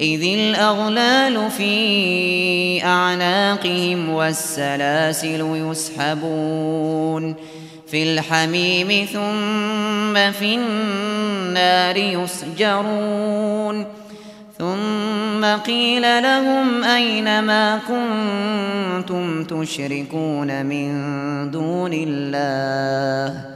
إذ الأغلال في أعناقهم والسلاسل يسحبون في الحميم ثم في النار يسجرون ثم قيل لهم أينما كنتم تشركون من دون الله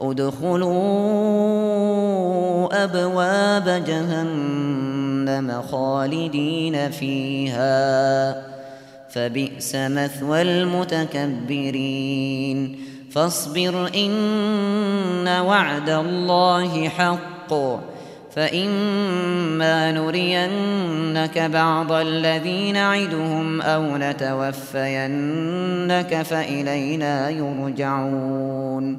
ادخلوا أبواب جهنم خالدين فيها فبئس مثوى المتكبرين. فاصبر إن وعد الله حق فإما نرينك بعض الذي نعدهم أو نتوفينك فإلينا يرجعون.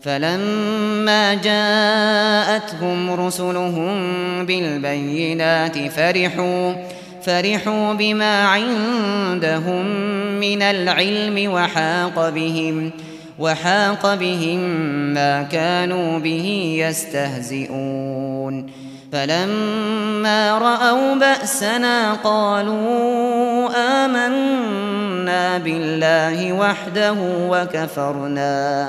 فلما جاءتهم رسلهم بالبينات فرحوا فرحوا بما عندهم من العلم وحاق بهم وحاق بهم ما كانوا به يستهزئون. فلما رأوا بأسنا قالوا آمنا بالله وحده وكفرنا.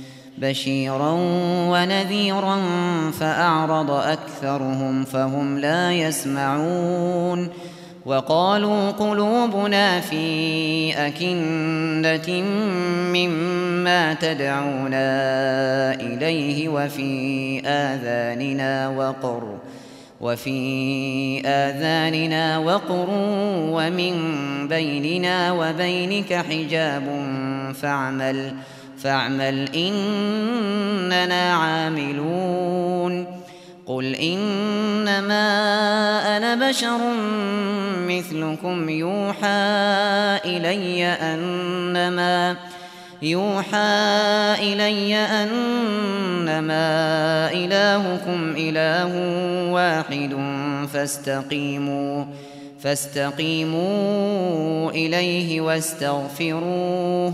بشيرا ونذيرا فأعرض أكثرهم فهم لا يسمعون وقالوا قلوبنا في أكندة مما تدعونا إليه وفي آذاننا وقر وفي آذاننا وقر ومن بيننا وبينك حجاب فاعمل فاعمل فاعمل إننا عاملون. قل إنما أنا بشر مثلكم يوحى إلي أنما يوحى إلي أنما إلهكم إله واحد فاستقيموا فاستقيموا إليه واستغفروه